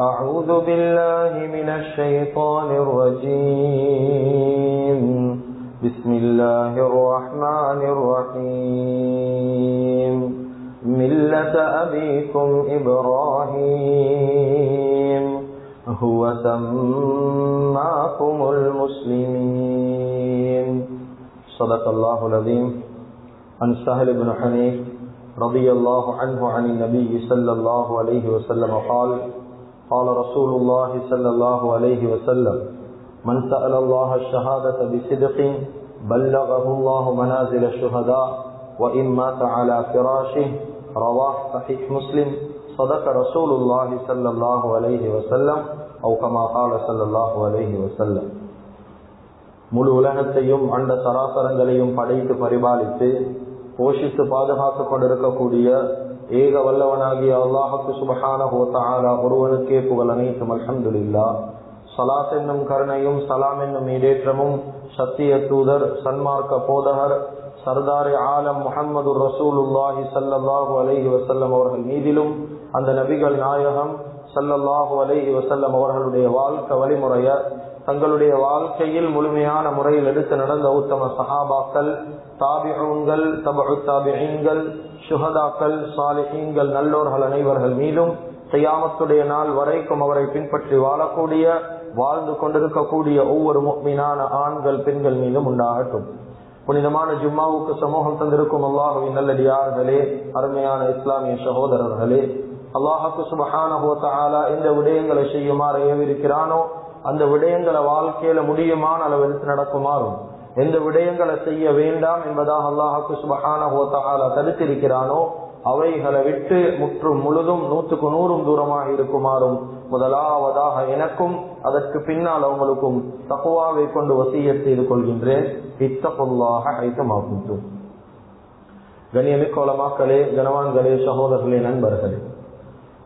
أعوذ بالله من الشيطان الرجيم. بسم الله الرحمن الرحيم. ملة أبيكم إبراهيم. هو سماكم المسلمين. صدق الله العظيم. عن سهل بن حنيف رضي الله عنه عن النبي صلى الله عليه وسلم قال قال رسول الله صلى الله عليه وسلم من سأل الله الشهادة بصدق بلغه الله منازل الشهداء وإن مات على فراشه رواه صحيح مسلم صدق رسول الله صلى الله عليه وسلم أو كما قال صلى الله عليه وسلم முழு உலகத்தையும் அண்ட சராசரங்களையும் படைத்து பரிபாலித்து போஷித்து பாதுகாத்துக் கொண்டிருக்கக்கூடிய ஏக வல்லவனாகிய அல்லாஹுக்கு சுபஹான ஹோத்தாலா ஒருவனுக்கே புகழ் அனைத்தும் அல்ஹம்துலில்லா. சலாத் என்னும் கருணையும் சலாம் என்னும் ஈடேற்றமும் சத்திய தூதர் சன்மார்க்க போதகர் சர்தாரி ஆலம் முகமது ரசூலுல்லாஹி சல்லாஹு அலஹி வசல்லம் அவர்கள் மீதிலும் அந்த நபிகள் நாயகம் சல்லல்லாஹு அலஹி வசல்லம் அவர்களுடைய வாழ்க்கை வழிமுறைய தங்களுடைய வாழ்க்கையில் முழுமையான முறையில் எடுத்து நடந்த உத்தம சஹாபாக்கள் தாபிகங்கள் தபு தாபிகங்கள் சுகதாக்கள் சாலிஹீன்கள் நல்லோர்கள் அனைவர்கள் மீதும் செய்யாமத்துடைய நாள் வரைக்கும் அவரை பின்பற்றி வாழக்கூடிய வாழ்ந்து கொண்டிருக்கக்கூடிய ஒவ்வொரு மீனான ஆண்கள் பெண்கள் மீதும் உண்டாகட்டும். புனிதமான ஜும்மாவுக்கு சமூகம் தந்திருக்கும் அல்லாஹுவின் நல்லடியார்களே அருமையான இஸ்லாமிய சகோதரர்களே அல்லாஹுக்கு சுபஹான இந்த விடயங்களை செய்யுமாறு ஏவிருக்கிறானோ அந்த விடயங்களை வாழ்க்கையில முடியுமான அளவிற்கு நடக்குமாறும் எந்த விடயங்களை செய்ய வேண்டாம் என்பதாக அல்லாஹாக்கு சுபகான ஹோத்தகால தடுத்திருக்கிறானோ அவைகளை விட்டு முற்றும் முழுதும் நூற்றுக்கு நூறும் தூரமாக இருக்குமாறும் முதலாவதாக எனக்கும் அதற்கு பின்னால் அவங்களுக்கும் தக்குவாவை கொண்டு வசிய செய்து கொள்கின்றேன். இத்தப்பொல்லாக ஐத்தமாகும் கண்ணியமிக்கோளமாக்களே கனவான்களே சகோதரர்களே நண்பர்களே.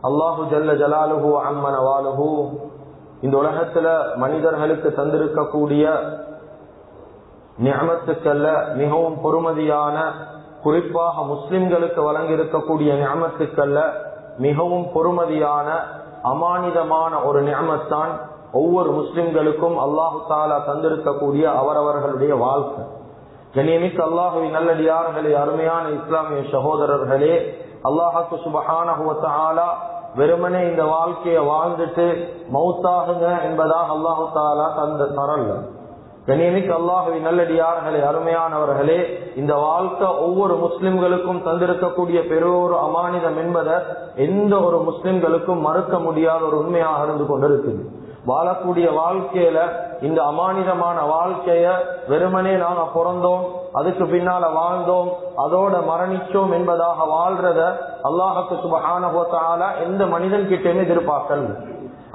அல்லாஹு ஜல்ல ஜலாலுஹு அம்மன வாலுஹூ இந்த உலகத்துல மனிதர்களுக்கு தந்திருக்கக்கூடிய ஞாபத்துக்கல்ல மிகவும் பொறுமதியான குறிப்பாக முஸ்லிம்களுக்கு வழங்கியிருக்கக்கூடிய ஞாபத்துக்கல்ல மிகவும் பொறுமதியான அமானிதமான ஒரு நியமத்தான் ஒவ்வொரு முஸ்லிம்களுக்கும் அல்லாஹு தாலா தந்திருக்கக்கூடிய அவரவர்களுடைய வாழ்க்கை. கண்ணியமிக்க அல்லாஹுவி நல்லடியார்களே அருமையான இஸ்லாமிய சகோதரர்களே அல்லாஹாக்கு சுபகான வெறுமனே இந்த வாழ்க்கைய வாழ்ந்துட்டு மௌத்தாகுங்க என்பதாக அல்லாஹு தாலா தந்த தரல்ல. கண்ணியமிக்க அல்லாஹுவி நல்லடியார்களே அருமையானவர்களே இந்த வாழ்க்கை ஒவ்வொரு முஸ்லிம்களுக்கும் தந்திருக்கக்கூடிய பெரு அமானிதம் என்பதை எந்த ஒரு முஸ்லிம்களுக்கும் மறுக்க முடியாத ஒரு உண்மையாக இருந்து கொண்டிருக்குது. வாழக்கூடிய வாழ்க்கையில இந்த அமானிதமான வாழ்க்கைய வெறுமனே நாங்க பிறந்தோம் அதுக்கு பின்னால வாழ்ந்தோம் அதோட மரணிச்சோம் என்பதாக வாழ்றத அல்லாஹுக்கு சுபகான எந்த மனிதன் கிட்டேயுமே எதிர்பார்க்கல.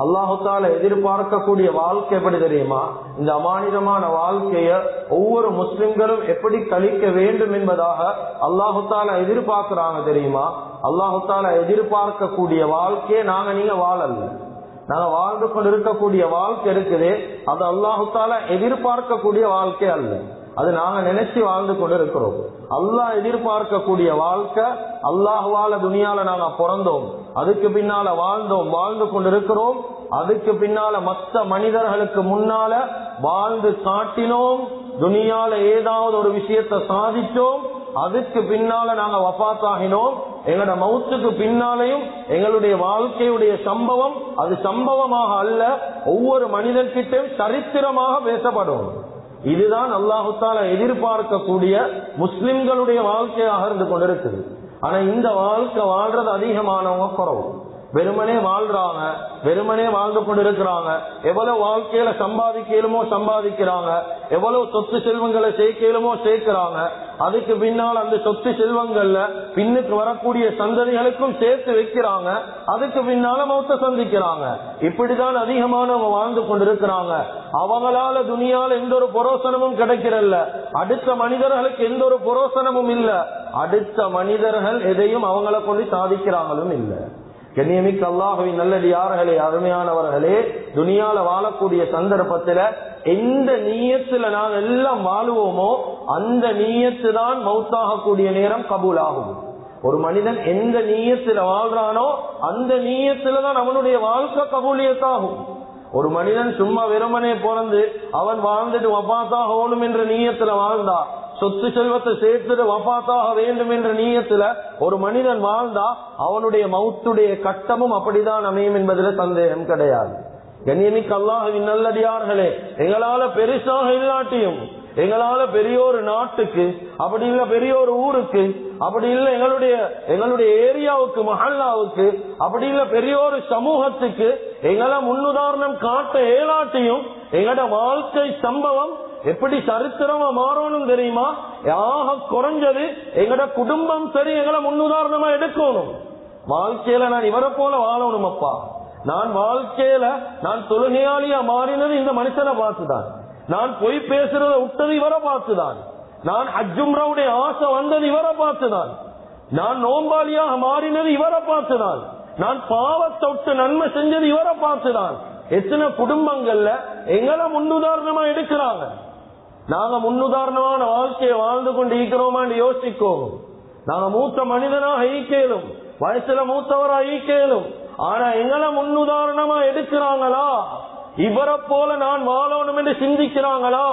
அல்லாஹால எதிர்பார்க்கக்கூடிய வாழ்க்கை எப்படி தெரியுமா? இந்த அமானிதமான வாழ்க்கைய ஒவ்வொரு முஸ்லிம்களும் எப்படி கழிக்க வேண்டும் என்பதாக அல்லாஹால எதிர்பார்க்கிறாங்க தெரியுமா? அல்லாஹால எதிர்பார்க்கக்கூடிய வாழ்க்கையை நாங்க நீங்க வாழல. நாங்க வாழ்ந்து கொண்டு இருக்கக்கூடிய வாழ்க்கை இருக்குது. அது அல்லாஹால எதிர்பார்க்கக்கூடிய வாழ்க்கை அல்ல. அது நாங்க நினைச்சு வாழ்ந்து கொண்டு இருக்கிறோம் அல்லாஹ் எதிர்பார்க்கக்கூடிய வாழ்க்கை அல்லாஹுவால துணியால நாங்க பிறந்தோம். அதுக்கு பின்னால வாழ்ந்தோம் வாழ்ந்து கொண்டு இருக்கிறோம் அதுக்கு பின்னால மற்ற மனிதர்களுக்கு முன்னால வாழ்ந்து காட்டினோம். துணியால ஏதாவது ஒரு விஷயத்த சாதிச்சோம் அதுக்கு பின்னால நாங்க வபாத்தாகினோம் எங்களோட மவுத்துக்கு பின்னாலையும் எங்களுடைய வாழ்க்கையுடைய சம்பவம் அது சம்பவமாக அல்ல ஒவ்வொரு மனிதர்கிட்டையும் சரித்திரமாக பேசப்படும். இதுதான் அல்லாஹுத்தால எதிர்பார்க்கக்கூடிய முஸ்லிம்களுடைய வாழ்க்கையாக இருந்து கொண்டிருக்குது. ஆனா இந்த வாழ்க்கை வாழ்றது அதிகமானவங்க குறவு. வெறுமனே வாழ்றாங்க வெறுமனே வாழ்ந்து கொண்டிருக்கிறாங்க. எவ்வளவு வாழ்க்கையில சம்பாதிக்கலுமோ சம்பாதிக்கிறாங்க. எவ்வளவு சொத்து செல்வங்களை சேர்க்கலுமோ சேர்க்கிறாங்க. அதுக்கு பின்னால் அந்த சொத்து செல்வங்கள்ல பின்னுக்கு வரக்கூடிய சந்ததிகளுக்கும் சேர்த்து வைக்கிறாங்க. அதுக்கு பின்னால மௌத்த சந்திக்கிறாங்க. இப்படிதான் அதிகமானவங்க வாழ்ந்து கொண்டிருக்கிறாங்க. அவங்களால துணியால எந்த ஒரு புரோசனமும் கிடைக்கிறல்ல. அடுத்த மனிதர்களுக்கு எந்த ஒரு புரோசனமும் இல்ல. அடுத்த மனிதர்கள் எதையும் அவங்கள கொண்டு சாதிக்கிறாங்களும் இல்லை. கண்ணியமிக்க அல்லாஹுவின் நல்லடியார்களே அருமையானவர்களே துனியால வாழக்கூடிய சந்தர்ப்பத்துல எந்த நீயத்துல நாம் எல்லாம் வாழுவோமோ அந்த நீயத்து தான் மௌத்தாகக்கூடிய நேரம் கபூல் ஆகும் ஒரு மனிதன் எந்த நீயத்துல வாழ்றானோ அந்த நீயத்துலதான் அவனுடைய வாழ்க்கை கபூலியத்தாகும். ஒரு மனிதன் சும்மா வெறுமனே பிறந்து அவன் வாழ்ந்துட்டு வபாத்தாக ஓணும் என்ற நீயத்துல வாழ்ந்தா சொத்து செல்வத்தை சேர்த்துட்டு வபாத்தாக வேண்டும் என்ற நீயத்துல ஒரு மனிதன் வாழ்ந்தா அவனுடைய மௌத்துடைய கட்டமும் அப்படிதான் அமையும் என்பதில் சந்தேகம் கிடையாது. கண்ணியமிக்கு அல்லாஹுவின் நல்லடியார்களே எங்களால பெருசாக இல்லாட்டியும் எங்களால பெரிய ஒரு நாட்டுக்கு அப்படி இல்ல பெரிய ஒரு ஊருக்கு அப்படி இல்ல எங்களுடைய எங்களுடைய ஏரியாவுக்கு மஹல்லாவுக்கு அப்படி இல்ல பெரிய ஒரு சமூகத்துக்கு எங்களை முன்னுதாரணம் காட்ட ஏலாட்டியும் எங்களோட வாழ்க்கை சம்பவம் எப்படி சரித்திரமா மாறணும் தெரியுமா? யாக குறைஞ்சது எங்கட குடும்பம் சரி எங்களை முன்னுதாரணமா எடுக்கணும். வாழ்க்கையில நான் இவரை போல வாழணும் அப்பா நான் வாழ்க்கையில நான் தொழுகையாளியா மாறினது இந்த மனுஷனை பார்த்துதான். நான் பொய் பேசுறத விட்டது இவரை பார்த்துதான். நான் அஜும்ராவுடைய ஆசை வந்தது இவரை பார்த்துதான். நான் நோம்பாளியாக மாறினது இவரை பார்த்துதான். நான் பாவத்தை விட்டு நன்மை செஞ்சது இவரை பார்த்துதான். எத்தனை குடும்பங்கள்ல எங்களை முன்னுதாரணமா எடுக்கிறாங்க. நாங்க முன்னுதாரணமான வாழ்க்கையை வாழ்ந்து கொண்டு ஈக்கிறோமான்னு யோசிக்கோம். நாங்க மூத்த மனிதனாக ஈக்கேலும் வயசுல மூத்தவரா ஈக்கேலும் ஆனா எங்களை முன்னுதாரணமா எடுக்கிறாங்களா? இவரை போல நான் வாழணும் என்று சிந்திக்கிறாங்களா?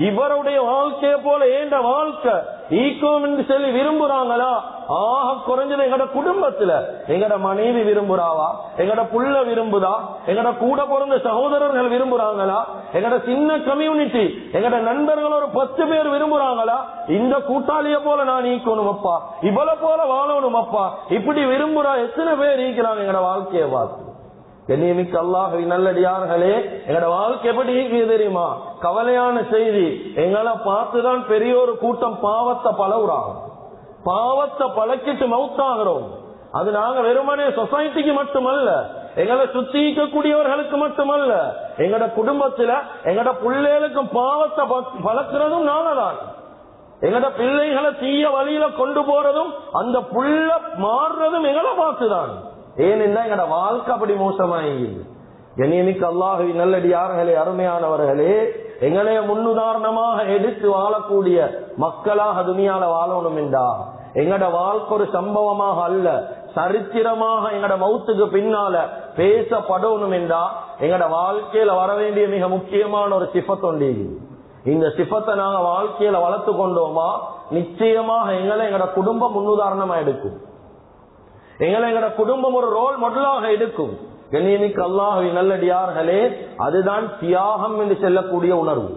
இவருடைய வாழ்க்கையை போல ஏண்ட வாழ்க்கை? ஈக்கோம் என்று சொல்லி விரும்புறாங்களா? ஆக குறைஞ்சது எங்கட குடும்பத்துல. எங்கட மனைவி விரும்புறாவா? எங்கட புள்ள விரும்புதா? எங்கட கூட பிறந்த சகோதரர்கள் விரும்புறாங்களா? எங்கட சின்ன கம்யூனிட்டி எங்கட நண்பர்கள் ஒரு பத்து பேர் விரும்புறாங்களா? இந்த கூட்டாளிய போல நான் ஈக்கணும் அப்பா. இவ்வளவு போல வாழணும் அப்பா. இப்படி விரும்புறா எத்தனை பேர் ஈக்கிறாங்க எங்கட வாழ்க்கையை பார்த்து? கண்ணியமிக்க அல்லாஹவி நல்லடியார்களே எங்கட வாழ்க்கை எப்படி இருக்குது தெரியுமா? கவலையான செய்தி. எங்களை பார்த்துதான் பெரிய ஒரு கூட்டம் பாவத்தை பழகுறாங்க பாவத்தை பழக்கிட்டு மவுத்தாகிறோம். அது நாங்க வெறுமனே சொசைட்டிக்கு மட்டுமல்ல எங்களை சுத்திக்கக்கூடியவர்களுக்கு மட்டுமல்ல எங்கட குடும்பத்துல எங்கட பிள்ளைகளுக்கும் பாவத்தை பழக்கிறதும் நாங்க தான் எங்கட பிள்ளைகளை தீய வழியில கொண்டு போறதும் அந்த புள்ள மாறுறதும் எங்களை பார்த்துதான். ஏனென்றா எங்கட வாழ்க்கை அப்படி மோசமாகி. கண்ணியமிக்க அல்லாஹவி நல்லடியார்களே அருமையானவர்களே எங்களைய முன்னுதாரணமாக எடுத்து வாழக்கூடிய மக்களாக துணியால வாழணும் என்றா? எங்கட வாழ்க்கை ஒரு சம்பவமாக அல்ல சரித்திரமாக எங்கட மௌத்துக்கு பின்னால பேசப்படணும் என்றா? எங்கட வாழ்க்கையில வர வேண்டிய மிக முக்கியமான ஒரு சிப்பத்தொண்டி இந்த சிப்பத்தை நாங்க வாழ்க்கையில வளர்த்து கொண்டோமா? நிச்சயமாக எங்களை எங்கட குடும்பம் முன்னுதாரணமா எடுக்கும். எங்களை எங்களோட குடும்பம் ஒரு ரோல் மாடலாக எடுக்கும். கண்ணியமிக்கு அல்லாஹவி நல்லடியார்களே அதுதான் தியாகம் என்று செல்லக்கூடிய உணர்வு.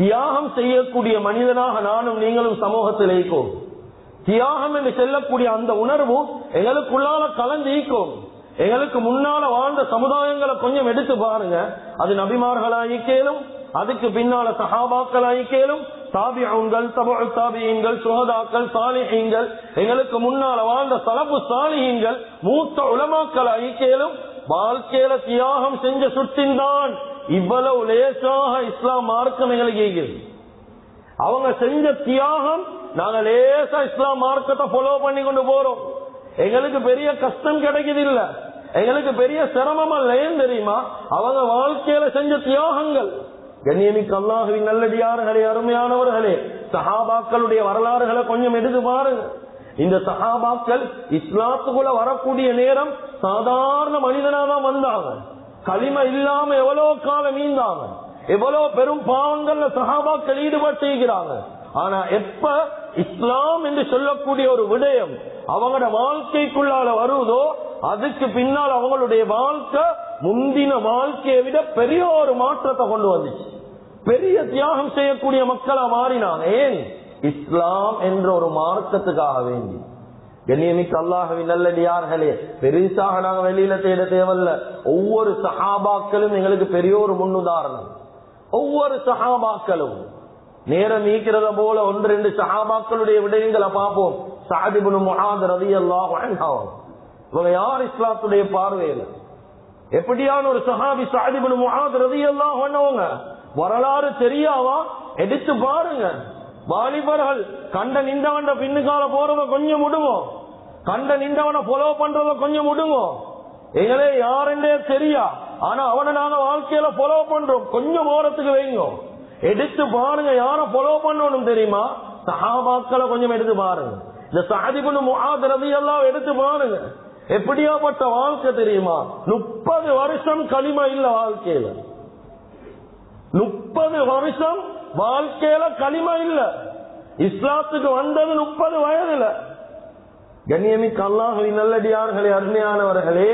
தியாகம் செய்யக்கூடிய மனிதனாக நானும் நீங்களும் சமூகத்தில் ஈக்கும் தியாகம் என்று செல்லக்கூடிய அந்த உணர்வு எங்களுக்குள்ளால கலந்து ஈக்கும் எங்களுக்கு முன்னால வாழ்ந்த சமுதாயங்களை கொஞ்சம் எடுத்து பாருங்க. அது நபிமார்களாயிக்கேலும் அதுக்கு பின்னால சஹாபாக்களாயிக்கேலும் தாபியங்கள் தபு தாபியங்கள் சுகதாக்கள் சாலிஹீங்கள் எங்களுக்கு முன்னால வாழ்ந்த தலப்பு சாலிஹீங்கள் மூத்த உலமாக்கள் ஐக்கியலும் வாழ்க்கையில தியாகம் செஞ்ச சுட்டின்தான் இவ்வளவு லேசாக இஸ்லாம் மார்க்கம் எங்களுக்கு ஈகிறது அவங்க செஞ்ச தியாகம் நாங்க லேசா இஸ்லாம் மார்க்கத்தை ஃபாலோ பண்ணி கொண்டு போறோம். எங்களுக்கு பெரிய கஷ்டம் கிடைக்குது இல்ல எங்களுக்கு பெரிய சிரமம் அல்ல ஏன் தெரியுமா? அவங்க வாழ்க்கையில செஞ்ச தியாகங்கள். கண்ணியமிக்க அல்லாஹுவின் நல்லடியார்களே அருமையானவர்களே சஹாபாக்களுடைய வரலாறுகளை கொஞ்சம் எடுத்து பாருங்க. இந்த சஹாபாக்கள் இஸ்லாத்துக்குள்ள வரக்கூடிய நேரம் சாதாரண மனிதனா தான் வந்தாங்க களிம இல்லாம எவ்வளவு காலம் மீந்தாங்க எவ்வளவு பெரும் பாவங்கள்ல சஹாபாக்கள் ஈடுபட்டு செய்கிறாங்க. ஆனா எப்ப இஸ்லாம் என்று சொல்லக்கூடிய ஒரு விடயம் அவங்களோட வாழ்க்கைக்குள்ளால வருவதோ அதுக்கு பின்னால் அவங்களுடைய வாழ்க்கை முந்தின வாழ்க்கையை விட பெரிய ஒரு மாற்றத்தை கொண்டு வந்துச்சு. பெரிய தியாகம் செய்யக்கூடிய மக்களா மாறினாங்க ஏன்? இஸ்லாம் என்ற ஒரு மார்க்கத்துக்காக வேண்டி. கண்ணியமிக்க அல்லாஹவின் நல்லடியார்களே பெருசாக நாங்க வெளியில தேட தேவல்ல. ஒவ்வொரு சஹாபாக்களும் எங்களுக்கு பெரிய ஒரு முன்னுதாரணம். ஒவ்வொரு சஹாபாக்களும் நேரம் நீக்கிறத போல ஒன்று ரெண்டு சஹாபாக்களுடைய விடயங்களை பார்ப்போம். சாதிபுனு முகாத் ரதி அல்லாஹ் இவங்க யார் இஸ்லாத்துடைய பார்வையில? எப்படியான ஒரு சஹாபி சாதிபுனு முகாத் ரதி அல்லாஹ் வரலாறு தெரியாவா எடுத்து பாருங்க. வாலிபர்கள் கண்ட நின்றவன் பின்னுக்கால போறவ கொஞ்சம் விடுவோம் கண்ட நின்றவனை ஃபாலோ பண்றத கொஞ்சம் விடுவோம் எங்களே யாருன்றே தெரியா. ஆனா அவனை நாங்க வாழ்க்கையில ஃபாலோ பண்றோம். கொஞ்சம் ஓரத்துக்கு வைங்க. எடுத்து பாருங்க யார ஃபாலோ பண்ணணும் தெரியுமா? சஹாபாக்களை கொஞ்சம் எடுத்து பாருங்க. இந்த சாதிபுன்னு முகாதிரதி எல்லாம் எடுத்து பாருங்க. எப்படியாப்பட்ட வாழ்க்கை தெரியுமா? முப்பது வருஷம் களிமா இல்ல வாழ்க்கையில. முப்பது வருஷம் வாழ்க்கையில களிமா இல்ல. இஸ்லாத்துக்கு வந்தது முப்பது வயதுல. கண்ணியமிக்க அல்லாஹுவின் நல்லடியார்களே அருமையானவர்களே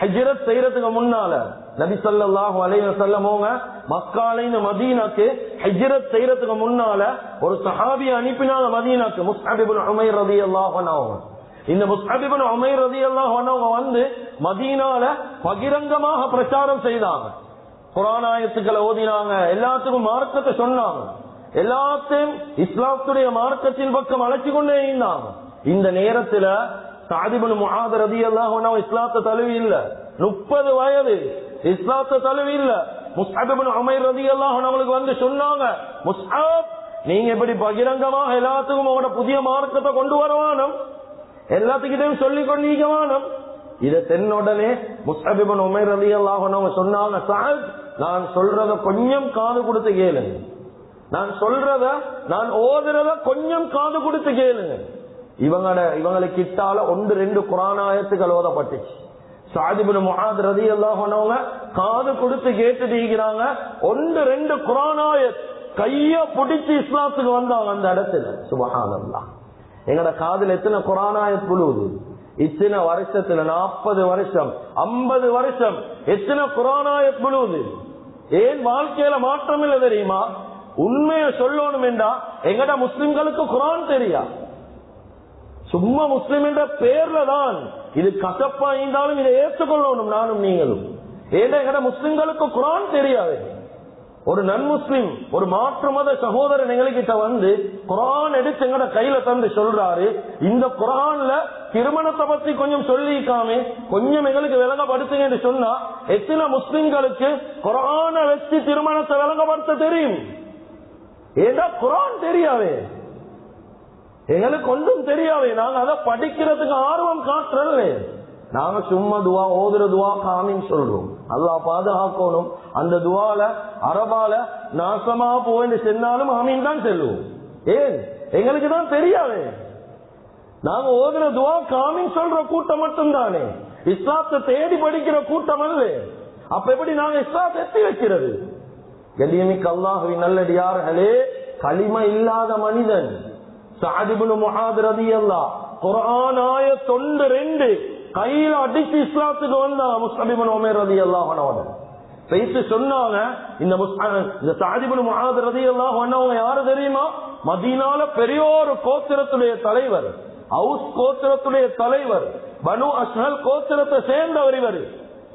ஹஜ்ரத் செய்யறதுக்கு முன்னால நபி அலைய அலைஹி வஸல்லமோங்க மக்காலின் மதீனாக்கு ஹஜ்ரத் செய்யறதுக்கு முன்னால ஒரு சஹாபியை அனுப்பினால மதீனாக்கு முஸ்அப் இப்னு உமைர் ரதி அன்ஹு இந்த முஸ்அப் இப்னு உமைர் ரதி அன்ஹு வந்து மதீனால பகிரங்கமாக பிரச்சாரம் செய்தாங்க. புராணாயத்துக்களை ஓதினாங்க. எல்லாத்துக்கும் மார்க்கத்தை சொன்னாங்க. எல்லாத்தையும் இஸ்லாத்துடைய மார்க்கத்தின் பக்கம் அழைச்சு கொண்டே இருந்தாங்க. இந்த நேரத்துல சாதிபன் முகாத ரதி எல்லாம் இஸ்லாத்த தழுவி இல்ல. முப்பது வயது இஸ்லாத்த தழுவி இல்ல. முஸ்ஹபின் அமைர் ரதி எல்லாம் அவங்களுக்கு வந்து சொன்னாங்க முஸ்ஹாப் நீங்க எப்படி பகிரங்கமாக எல்லாத்துக்கும் அவனோட புதிய மார்க்கத்தை கொண்டு வரவானும் எல்லாத்துக்கிட்டையும் சொல்லி கொண்டீங்க வானம் இத தென்னுடனே முஸ்ஹபிபன் உமைர் அலி எல்லாம் சொன்னாங்க சாஹிப் நான் சொல்றத கொஞ்சம் காது கொடுத்து கேளுங்க. நான் சொல்றத நான் ஓதுறத கொஞ்சம் காது கொடுத்து கேளுங்க. இவங்களோட இவங்களுக்கு கிட்டால ஒன்று ரெண்டு குரானாயத்துக்கள் ஓதப்பட்டுச்சு. சாதிபுன் முகாத் ரதி அல்லாஹனவங்க காது கொடுத்து கேட்டு தீக்கிறாங்க ஒன்று ரெண்டு குரானாயத் கைய பிடிச்சு இஸ்லாத்துக்கு வந்தாங்க அந்த இடத்துல. சுபஹானல்லா எங்கட காதுல எத்தனை குரானாயத் புழுவுது? இத்தனை வருஷத்துல நாற்பது வருஷம் ஐம்பது வருஷம் எத்தனை குரானாயத் புழுவுது ஏன் வாழ்க்கையில மாற்றம் இல்லை தெரியுமா? உண்மையை சொல்லணும் என்றா எங்கட முஸ்லிம்களுக்கு குரான் தெரியா? சும்மா முஸ்லிம் என்ற பேர்ல தான். இது கசப்பா இருந்தாலும் இதை ஏற்றுக்கொள்ளணும் நானும் நீங்களும். ஏன்னா எங்கட முஸ்லிம்களுக்கு குரான் தெரியாது? ஒரு நன்முஸ்லிம் ஒரு மாற்று மத சகோதரன் எங்ககிட்ட வந்து குரான் எடுத்து எங்கட கையில தந்து சொல்றாரு. இந்த குரான்ல திருமணத்தை பத்தி கொஞ்சம் சொல்லிக்காமே கொஞ்சம் எங்களுக்கு விளங்கப்படுத்துங்க என்று சொன்னா எத்தனை முஸ்லிம்களுக்கு குரான வச்சு திருமணத்தை விளங்கப்படுத்த தெரியும்? ஏதா குரான் தெரியாவே எங்களுக்கு ஒன்றும் தெரியாவே நாங்க அதை படிக்கிறதுக்கு ஆர்வம் காட்டுறேன் நாங்க சும்மா துவா ஓதுற துவா காமின்னு சொல்றோம். அல்லா பாதுகாக்கணும். அந்த துவால அரபால நாசமா போயின்னு சென்னாலும் ஆமீன் தான் செல்லுவோம். ஏன்? எங்களுக்கு தான் தெரியாது. நாங்க ஓதுற துவா காமின்னு சொல்ற கூட்டம் மட்டும் தானே இஸ்லாத்தை தேடி படிக்கிற கூட்டம் அல்ல அப்ப எப்படி நாங்க இஸ்லாத்தை எத்தி வைக்கிறது? கண்ணியமிக்க அல்லாஹுவின் நல்லடியார்களே களிம இல்லாத மனிதன் சாதிபுனு முகாத் அல்லா குரான் ஆய தொண்டு ரெண்டு கையில அடிச்சு இஸ்லாத்துக்கு வந்தா முஸ்லிமன் உமேர் ரதி அல்லாஹனோட பேசி சொன்னாங்க இந்த இந்த சாதிபுல் முகாத் ரதி அல்லாஹ் யாரு தெரியுமா? மதியனால பெரிய ஒரு கோத்திரத்துடைய தலைவர் ஹவுஸ் கோத்திரத்துடைய தலைவர் பனு அஸ்னல் கோத்திரத்தை சேர்ந்தவர் இவர்.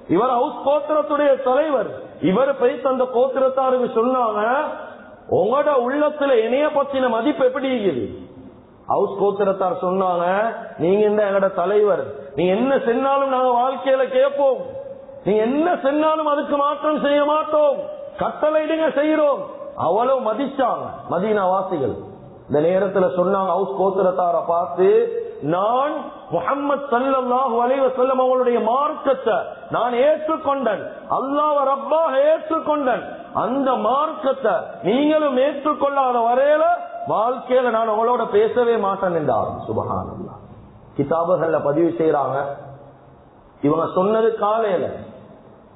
இவர் ஹவுஸ் கோத்திரத்துடைய தலைவர். இவர் போய் அந்த கோத்திரத்தாருக்கு சொன்னாங்க உங்களோட உள்ளத்துல இணைய பத்தின மதிப்பு எப்படி இருக்குது? ஹவுஸ் கோத்திரத்தார் சொன்னாங்க நீங்க தான் எங்கட தலைவர். நீ என்ன சென்னாலும் நாங்க வாழ்க்கையில கேட்போம். நீ என்ன சென்னாலும் அதுக்கு மாற்றம் செய்ய மாட்டோம். கட்டளையிடுங்க செய்யறோம். அவ்வளவு மதிச்சாங்க மதீனா வாசிகள் இந்த நேரத்துல சொன்னாங்க ஹவுஸ் கோத்திரத்தார பார்த்து நான் முகமது சல்லாஹூ அலைவ செல்லம் அவங்களுடைய மார்க்கத்தை நான் ஏற்றுக்கொண்டன். அல்லாஹ் ரப்பாக ஏற்றுக்கொண்டன். அந்த மார்க்கத்தை நீங்களும் ஏற்றுக்கொள்ளாத வரையில வாழ்க்கையில நான் உங்களோட பேசவே மாட்டேன் என்றார். சுபகானல்லா கிதாபுகள்ல பதிவு செய்யறாங்க இவங்க சொன்னது காலையில.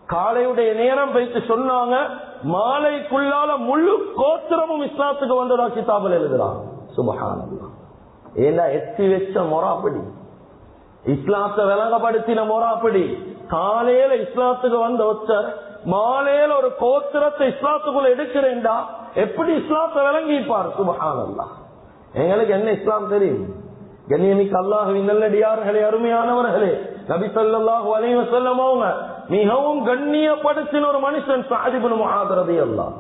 காலையுடைய நேரம் வைத்து சொன்னாங்க. மாலைக்குள்ளால முழு கோத்திரமும் இஸ்லாத்துக்கு வந்ததா கிதாபில் எழுதுறாங்க. சுபகானல்லா ஏன்னா எத்தி வச்ச மொராப்படி? இஸ்லாத்தை விளங்கப்படுத்தின மொராப்படி? காலையில இஸ்லாத்துக்கு வந்த ஒருத்தர் மாலையில ஒரு கோத்திரத்தை இஸ்லாத்துக்குள்ள எடுக்கிறேன்டா. எப்படி இஸ்லாத்தை விளங்கிப்பார்? சுபகானல்லா எங்களுக்கு என்ன இஸ்லாம் தெரியும்? கண்ணியமிக்க அல்லாஹுவின் நல்லடியார்களே அருமையானவர்களே நபி ஸல்லல்லாஹு அலைவ வஸல்லம் மிகவும் கண்ணியப்படுத்தின ஒரு மனுஷன் சாதிபனும் முஹாதரதி அல்லாஹ்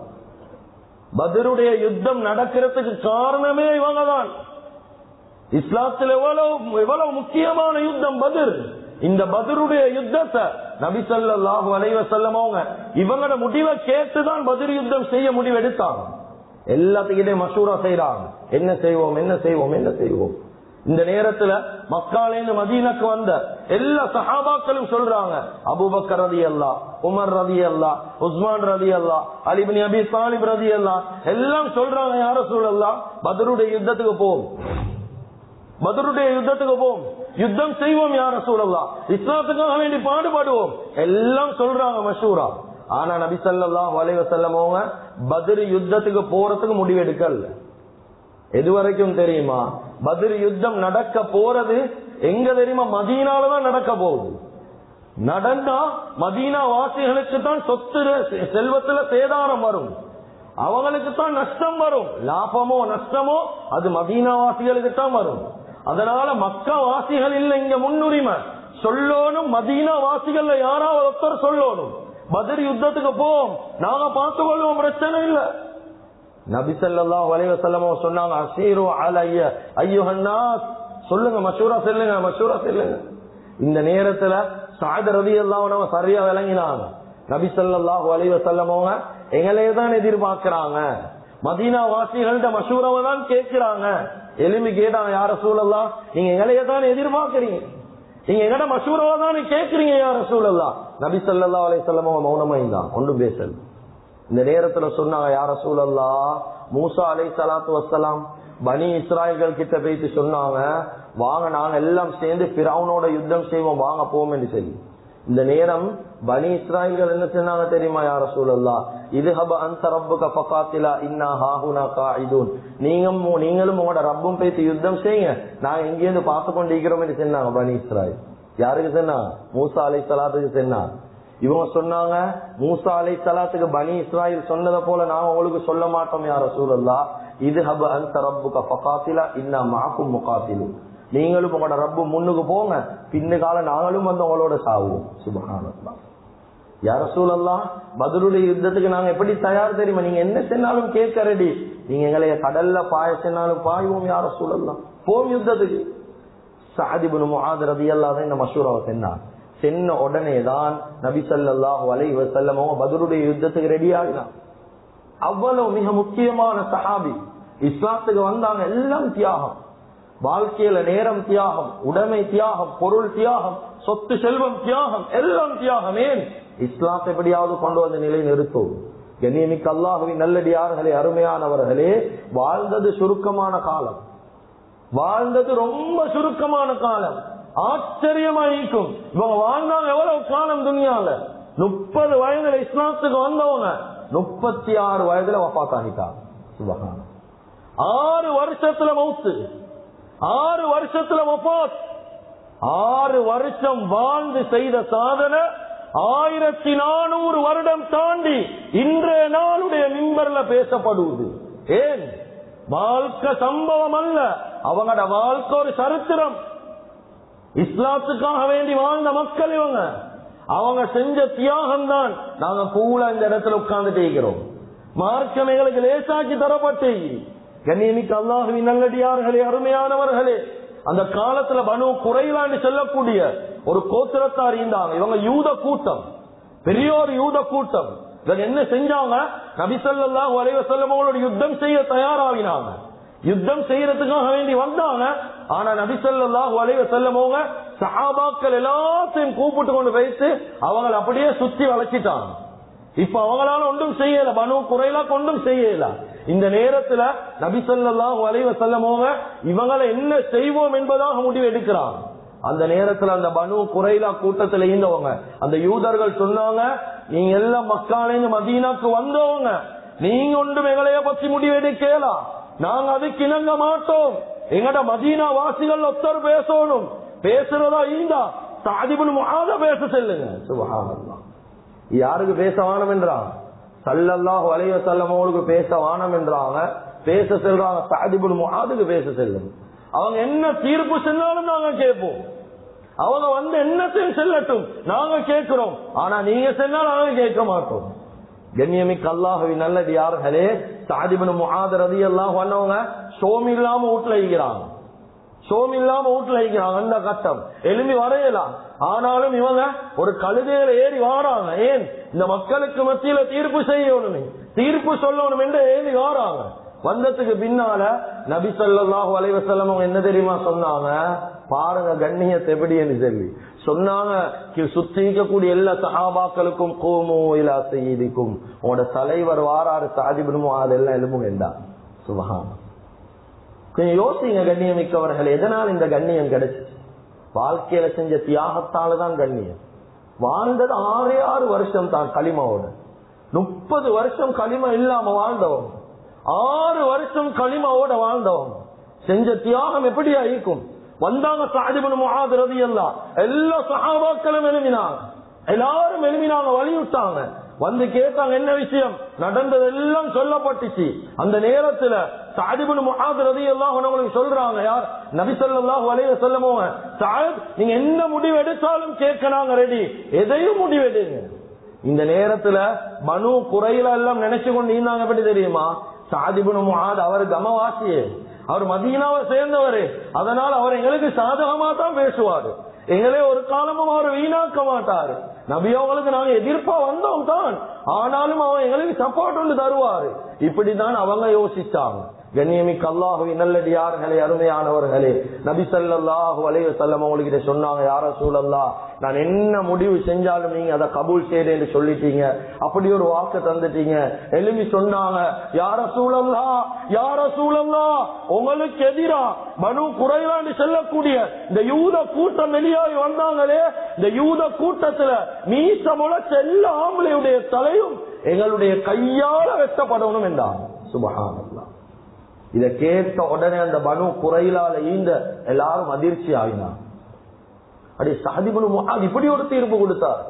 பதருடைய யுத்தம் நடக்கிறதுக்கு காரணமே இவங்க தான். இஸ்லாத்தில் எவ்வளவு எவ்வளவு முக்கியமான யுத்தம் பதில்? இந்த பதிலுடைய யுத்தத்தை நபி ஸல்லல்லாஹு அலைஹி அவங்க இவங்களோட முடிவை கேட்டுதான் பதிர் யுத்தம் செய்ய முடிவெடுத்தாங்க. எல்லாத்துக்கிட்டே மசூரா செய்யறாங்க என்ன செய்வோம் என்ன செய்வோம் என்ன செய்வோம். இந்த நேரத்துல மக்காலேந்து மதீனக்கு வந்த எல்லா சஹாபாக்களும் சொல்றாங்க அபூபக்கர் ரதி அல்லா உமர் ரதி அல்லா உஸ்மான் ரதி அல்லா அலிபின் அபி தாலிப் ரதி அல்லா எல்லாம் சொல்றாங்க யார சூழல்லாம் பதருடைய யுத்தத்துக்கு போவோம். பதருடைய யுத்தத்துக்கு போவோம். யுத்தம் செய்வோம் யார சூழல்லாம் இஸ்லாத்துக்காக வேண்டி பாடுபடுவோம். எல்லாம் சொல்றாங்க மஷூரா. ஆனா நபி ஸல்லல்லாஹு அலைஹி செல்லமோங்க அவங்க யுத்தத்துக்கு போறதுக்கு முடிவெடுக்கல. எது வரைக்கும் தெரியுமா? பதிரி யுத்தம் நடக்க போறது எங்க தெரியுமா? மதியனாலதான் நடக்க போகுது. நடந்தா மதீனா வாசிகளுக்கு தான் சொத்து செல்வத்துல சேதாரம் வரும். அவங்களுக்கு தான் நஷ்டம் வரும். லாபமோ நஷ்டமோ அது மதீனா வாசிகளுக்கு தான் வரும். அதனால மக்கா வாசிகள் இல்ல இங்க முன்னுரிமை. சொல்லணும் மதீனா வாசிகள்ல யாராவது ஒருத்தர் சொல்லணும். பதிர் யுத்தத்துக்கு போவோம். நாங்க பார்த்து கொள்வோம் பிரச்சனை இல்ல. நபிசல்லா வலைவசல்லமோ சொன்னாங்க அசீரு அலைய ஐயோஹன்னாஸ் சொல்லுங்க மசூரா செல்லுங்க மசூரா செல்லுங்க. இந்த நேரத்துல சாயத ரவி எல்லாம் சரியா விளங்கினாங்க. நபிசல்லாஹு வலைவசல்லமோங்க எங்களே தான் எதிர்பார்க்கிறாங்க. மதீனா வாசிகள்கிட்ட மசூரவை தான் கேட்கிறாங்க. எலும்பி கேட்டான் யார சூழல்லாம் நீங்க எங்களையே தான் எதிர்பார்க்கறீங்க? நீங்க எங்கட மசூரவா தானே கேட்கறீங்க யார சூழல்லா நபி சல்லா அலை சொல்லமா மௌனமா இருந்தான் ஒன்றும் பேசல் இந்த நேரத்துல சொன்னாங்க யார சூழல்லா மூசா அலை சலாத்து வசலாம் பனி இஸ்ராயல்கள் கிட்ட போயிட்டு சொன்னாங்க வாங்க நாங்க எல்லாம் சேர்ந்து பிறவனோட யுத்தம் செய்வோம் வாங்க போவோம் என்று சொல்லி. இந்த நேரம் பனி இஸ்ராயல்கள் என்ன சொன்னாங்க தெரியுமா யார சூழல்லா இது ஹப அந்த ரப்புக பக்காத்திலா இன்னா ஹாஹுனா காயிதூன் நீங்க நீங்களும் உங்களோட ரப்பும் பேசி யுத்தம் செய்யுங்க. நாங்க எங்கேருந்து பார்த்து கொண்டு இருக்கிறோம் என்று சொன்னாங்க பனி இஸ்ராயல். யாருக்கு சொன்னா? மூசா அலை சலாத்துக்கு சொன்னா. இவங்க சொன்னாங்க மூசா அலை சலாத்துக்கு பனி இஸ்ராயல் சொன்னதை போல நாங்க உங்களுக்கு சொல்ல மாட்டோம் யார சூழல்லா இது ஹப அந்த ரப்புக பக்காத்திலா இன்னா மாக்கும் முகாத்திலும் நீங்களும் உங்களோட ரப்பு முன்னுக்கு போங்க. பின்னு காலம் நாங்களும் வந்து உங்களோட சாவுவோம். சுபகானந்தா யார சூழல்லாம் பதிலுடைய யுத்தத்துக்கு நாங்க எப்படி தயார் தெரியுமா? நீங்க என்ன சென்னாலும் கேட்க ரெடி நீங்க எங்களைய கடல்ல பாய சென்னாலும் பாய்வோம் யார சூழல்லாம் போம் யுத்தத்துக்கு. சாதிபுனு முகாது ரவி அல்லாத இந்த மசூராவை சென்னான் சென்ன உடனே தான் நபி சல்லாஹ் வலை வசல்லமோ பதிலுடைய யுத்தத்துக்கு ரெடி ஆகினான் அவ்வளவு மிக முக்கியமான சஹாபி. இஸ்லாத்துக்கு வந்தாங்க எல்லாம் தியாகம். வாழ்க்கையில நேரம் தியாகம் உடைமை தியாகம் பொருள் தியாகம் சொத்து செல்வம் தியாகம் எல்லாம் தியாகம். ஏன் இஸ்லாத்தை எப்படியாவது கொண்டு வந்த நிலை நிறுத்தும் கண்ணியமிக்க அல்லாஹுவின் நல்லடியார்களே அருமையானவர்களே வாழ்ந்தது சுருக்கமான காலம். வாழ்ந்தது ரொம்ப சுருக்கமான காலம். ஆச்சரியமா இருக்கும். இவங்க வாழ்ந்தாங்க எவ்வளவு காலம் துணியால? முப்பது வயதுல இஸ்லாத்துக்கு வந்தவங்க முப்பத்தி ஆறு வயதுல வப்பாத்தாகிட்டாங்க ஆறு வருஷத்துல மவுத்து. ஆறு வருஷத்துல வபாத் ஆறு வருஷம் வாழ்ந்து செய்த சாதனை ஆயிரத்தி நானூறு வருடம் தாண்டி இன்றைய நாளுடைய மிம்பர்ல பேசப்படுவது. ஏன்? வாழ்க்கை சம்பவம் அல்ல. அவங்களோட வாழ்க்கை ஒரு சரித்திரம். இஸ்லாத்துக்காக வேண்டி வாழ்ந்த மக்கள் இவங்க. அவங்க செஞ்ச தியாகம் தான் நாங்க பூல இந்த இடத்துல உட்கார்ந்துட்டு இருக்கிறோம். மார்க்கமைகளுக்கு லேசாக்கி தரப்பட்டு கண்ணியமிக்கு அல்லாஹுவின் நல்லடியார்களே அருமையானவர்களே அந்த காலத்துல பனு குறைலான்னு சொல்லக்கூடிய ஒரு கோத்திரத்தார் இருந்தாங்க. இவங்க யூத கூட்டம். பெரிய ஒரு யூத கூட்டம். என்ன செஞ்சாங்க? நபிசல்லா வரைவ செல்லமோட யுத்தம் செய்ய தயாராகினாங்க. யுத்தம் செய்யறதுக்காக வேண்டி வந்தாங்க. ஆனா நபிசல்லா வளைவ செல்லமோங்க சஹாபாக்கள் எல்லாத்தையும் கூப்பிட்டு கொண்டு வைத்து அவங்களை அப்படியே சுத்தி வளைச்சிட்டாங்க இப்ப அவங்களால ஒன்றும் செய்யல. பனு குறைலா கொண்டும் செய்யல. இந்த நேரத்துல நபிசல்லாஹு அலைவ செல்லமோக இவங்களை என்ன செய்வோம் என்பதாக முடிவு எடுக்கிறான். அந்த நேரத்துல அந்த பனு குறைலா கூட்டத்துல இருந்தவங்க அந்த யூதர்கள் சொன்னாங்க நீங்க எல்லாம் மக்காலேந்து மதீனாக்கு வந்தவங்க. நீங்க ஒன்றும் எங்களைய பத்தி முடிவு எடுக்கலாம் நாங்க அதுக்கு இணங்க மாட்டோம். எங்கட மதீனா வாசிகள் ஒத்தர் பேசணும். பேசுறதா இருந்தா சாதிபுன் முகாத பேச செல்லுங்க. சுபகாரம் யாருக்கு பேச வானம் என்றான் சல்லல்லாஹ் அலைய செல்லமோளுக்கு பேச வானம் என்றாங்க பேச செல்றாங்க சாதிபுல் முகாதுக்கு பேச செல்லும். அவங்க என்ன தீர்ப்பு செஞ்சாலும் நாங்க கேட்போம். அவங்க வந்து என்ன செல்லட்டும். நாங்க கேட்கிறோம். ஆனா நீங்க சென்னா நாங்க கேட்க மாட்டோம். கண்ணியமிக்கு அல்லாஹவி நல்லது யார்களே சாதிபன் முகாத ரதி எல்லாம் பண்ணவங்க சோமில்லாம வீட்டுல இருக்கிறாங்க. சோம் இல்லாம வீட்டுல இருக்கிறாங்க அந்த கட்டம். எலும்பி வரையலாம் ஆனாலும் இவங்க ஒரு கழுதையில ஏறி வாராங்க. ஏன்? இந்த மக்களுக்கு மத்தியில தீர்ப்பு செய்யணுமே. தீர்ப்பு சொல்லணும் என்று ஏறி வாராங்க. வந்ததுக்கு பின்னால நபி சொல்லாஹு அலைவசல்லம் என்ன தெரியுமா சொன்னாங்க? பாருங்க கண்ணியத்தை எப்படின்னு சொல்லி. சொன்னாங்க சுத்திக்கக்கூடிய எல்லா சகாபாக்களுக்கும் கோமோ இல்லா செய்திக்கும். உங்களோட தலைவர் வாராறு சாதிபடுமோ அதெல்லாம் எலும்பும் வேண்டாம் சுபகாமா கொஞ்சம் யோசிங்க கண்ணியமிக்கவர்கள். எதனால் இந்த கண்ணியம் கிடைச்சிச்சு வாழ்க்கையில செஞ்ச தியாகத்தால தான் கண்ணியம். வாழ்ந்தது ஆறே ஆறு வருஷம் தான் களிமாவோட. முப்பது வருஷம் களிமா இல்லாம வாழ்ந்தவங்க. ஆறு வருஷம் களிமாவோட வாழ்ந்தவங்க. செஞ்ச தியாகம் எப்படி இருக்கும்? வந்தாங்க சாதிபன் முகாதிரதி எல்லாம் எல்லா சகாபாக்களும் எழுமினாங்க. எல்லாரும் எழுமினாங்க வலியுட்டாங்க வந்து கேட்டாங்க என்ன விஷயம்? நடந்தது எல்லாம் சொல்லப்பட்டுச்சு. அந்த நேரத்துல சாதிபன் முகாதிரதி எல்லாம் உங்களுக்கு சொல்றாங்க யார்? நபி சொல்லாஹு வலைய சொல்லமோங்க சாஹிப் நீங்க என்ன முடிவு எடுத்தாலும் கேட்க நாங்க ரெடி எதையும் முடிவெடுங்க இந்த நேரத்துல மனு குறையில எல்லாம் நினைச்சு கொண்டு இருந்தாங்க எப்படி தெரியுமா? சாதிபுன் முகாத் அவர் கமவாசியே அவர் மதீனாவை சேர்ந்தவர். அதனால் அவர் எங்களுக்கு சாதகமா தான் பேசுவாரு. எங்களே ஒரு காலமும் அவர் வீணாக்க மாட்டாரு. நபியவங்களுக்கு நாங்க எதிர்ப்பா வந்தோம் தான். ஆனாலும் அவன் எங்களுக்கு சப்போர்ட் ஒன்று தருவாரு. இப்படிதான் அவங்க யோசிச்சாங்க. கண்ணியமிக்கு அல்லாஹுவி நல்லடியார்களே அருமையானவர்களே. நபி சல்லாஹு அலைய செல்லம் அவங்ககிட்ட சொன்னாங்க யார சூழல்லா நான் என்ன முடிவு செஞ்சாலும் நீங்க அதை கபூல் செய்றேன்னு சொல்லிட்டீங்க. அப்படி ஒரு வாக்கு தந்துட்டீங்க. எழுப்பி சொன்னாங்க யார சூழல்லா யார சூழல்லா உங்களுக்கு எதிரா மனு குறைவான்னு செல்லக்கூடிய இந்த யூத கூட்டம் வெளியாகி வந்தாங்களே இந்த யூத கூட்டத்துல மீச முளைச்ச எல்லா ஆம்பளையுடைய தலையும் எங்களுடைய கையால வெட்டப்படணும் என்றாங்க. சுபகானல்லா இத கேட்ட உடனே அந்த பனு குறையிலால ஈந்த எல்லாரும் அதிர்ச்சி ஆகினார் அடி சாதிபனு இப்படி ஒரு தீர்ப்பு கொடுத்தார்.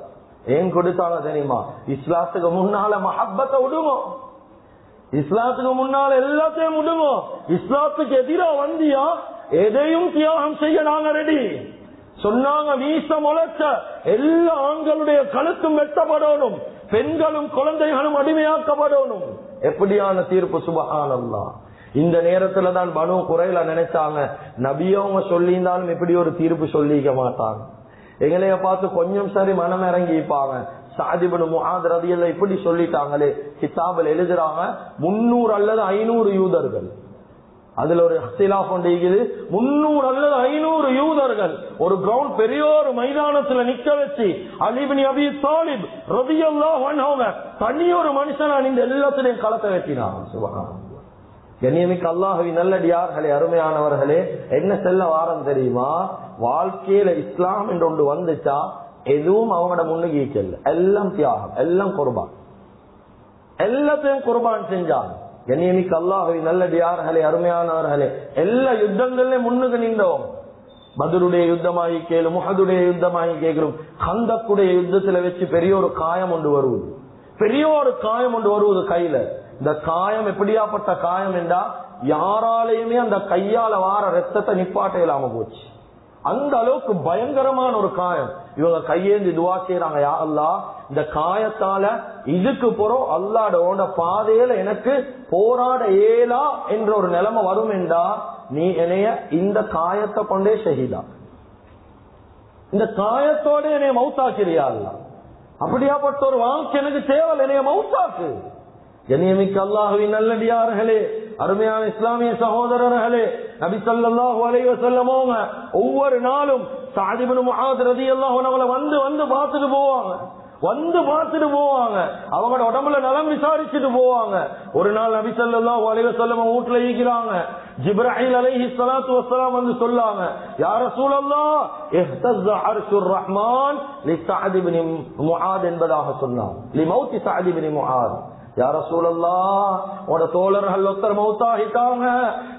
ஏன் கொடுத்தாங்க தெரியுமா? இஸ்லாத்துக்கு முன்னால மஹப்பத்தை விடுவோம் இஸ்லாத்துக்கு முன்னால எல்லாத்தையும் விடுங்க இஸ்லாத்துக்கு எதிரா வந்தியா? எதையும் தியாகம் செய்ய நாங்க ரெடி சொன்னாங்க வீச முளைச்ச எல்லா ஆண்களுடைய கழுத்தும் வெட்டப்படணும். பெண்களும் குழந்தைகளும் அடிமையாக்கப்படணும். எப்படியான தீர்ப்பு? சுபகானல்லா இந்த நேரத்துல தான் பனு குறையில நினைச்சாங்க. நபியவங்க சொல்லியிருந்தாலும் இப்படி ஒரு தீர்ப்பு சொல்லிக்க மாட்டாங்க. எங்களைய பார்த்து கொஞ்சம் சரி மனம் இறங்கிப்பாங்க. சாதிபனு முகாதிரதியெல்லாம் இப்படி சொல்லிட்டாங்களே. கிதாபில் எழுதுறாங்க முன்னூறு அல்லது ஐநூறு யூதர்கள். அதுல ஒரு இഖ்திலாஃப் ஒன்று முன்னூறு அல்லது ஐநூறு யூதர்கள் ஒரு கிரவுண்ட் பெரிய ஒரு மைதானத்துல நிக்க வச்சு அலிபினி அபி தாலிப் ரதியல்லாஹு அன்ஹு தனி ஒரு மனுஷன் இந்த எல்லாத்திலையும் களத்தை வெட்டினான் சுபஹான் கண்ணியமிக்க அல்லாஹவி நல்லடியார்களே அருமையானவர்களே என்ன செல்ல வாரம் தெரியுமா? வாழ்க்கையில இஸ்லாம் என்று ஒன்று வந்துச்சா எதுவும் அவங்களோட முன்னுக்கு எல்லாம் தியாகம் எல்லாம் குர்பான். எல்லாத்தையும் குர்பான் செஞ்சாங்க. கண்ணியமிக்க அல்லாஹவி நல்லடியார்களே அருமையானவர்களே எல்லா யுத்தங்கள்லயும் முன்னுக்கு நின்றவங்க பதருடைய யுத்தமாகி கேளு முகதுடைய யுத்தமாகி கேட்கலும் கந்தக்குடைய யுத்தத்துல வச்சு பெரிய ஒரு காயம் ஒன்று வருவது. பெரிய ஒரு காயம் ஒன்று வருவது கையில. இந்த காயம் எப்படியாப்பட்ட காயம் என்றா யாராலையுமே அந்த கையால வார ரத்தத்தை நிப்பாட்ட இல்லாம போச்சு. அந்த அளவுக்கு பயங்கரமான ஒரு காயம். இவங்க கையேந்தி துவா செய்யறாங்க யா அல்லா இந்த காயத்தால இதுக்கு போறோம் அல்லாட ஓட பாதையில எனக்கு போராட ஏலா என்ற ஒரு நிலைமை வரும் என்றா நீ என்னைய இந்த காயத்தை கொண்டே ஷஹீதா. இந்த காயத்தோட என்னைய மவுத்தாக்கிறியா அல்லா அப்படியாப்பட்ட ஒரு வாக்கு எனக்கு தேவல் என்னைய மவுத்தாக்கு. கண்ணியமிக்க அல்லாஹுவின் நல்லடியார்களே அருமையான இஸ்லாமிய சகோதரர்களே நபி ஸல்லல்லாஹு அலைஹி வஸல்லமோங்க ஒவ்வொரு நாளும் சாதிபுன் முஆத் ரலியல்லாஹு அன்ஹு வந்து வந்து பார்த்துட்டு போவாங்க. வந்து பார்த்துட்டு போவாங்க. அவங்களோட உடம்புல நலம் விசாரிச்சுட்டு போவாங்க. ஒரு நாள் நபி ஸல்லல்லாஹு அலைஹி வஸல்லம் வீட்டுல இருக்கிறாங்க ஜிப்ராஹில் அலைஹி ஸலாத்து வஸ்ஸலாம் வந்து சொல்லாங்க யா ரசூலல்லாஹ் இஹ்தஸ அர்ஷுர் ரஹ்மான் லி சஅத் இப்னு முஆத் என்பதாக சொன்னார் யார சூழல்லா உட தோழர்கள் ஒருத்தர் மௌத்தாகிட்டாங்க.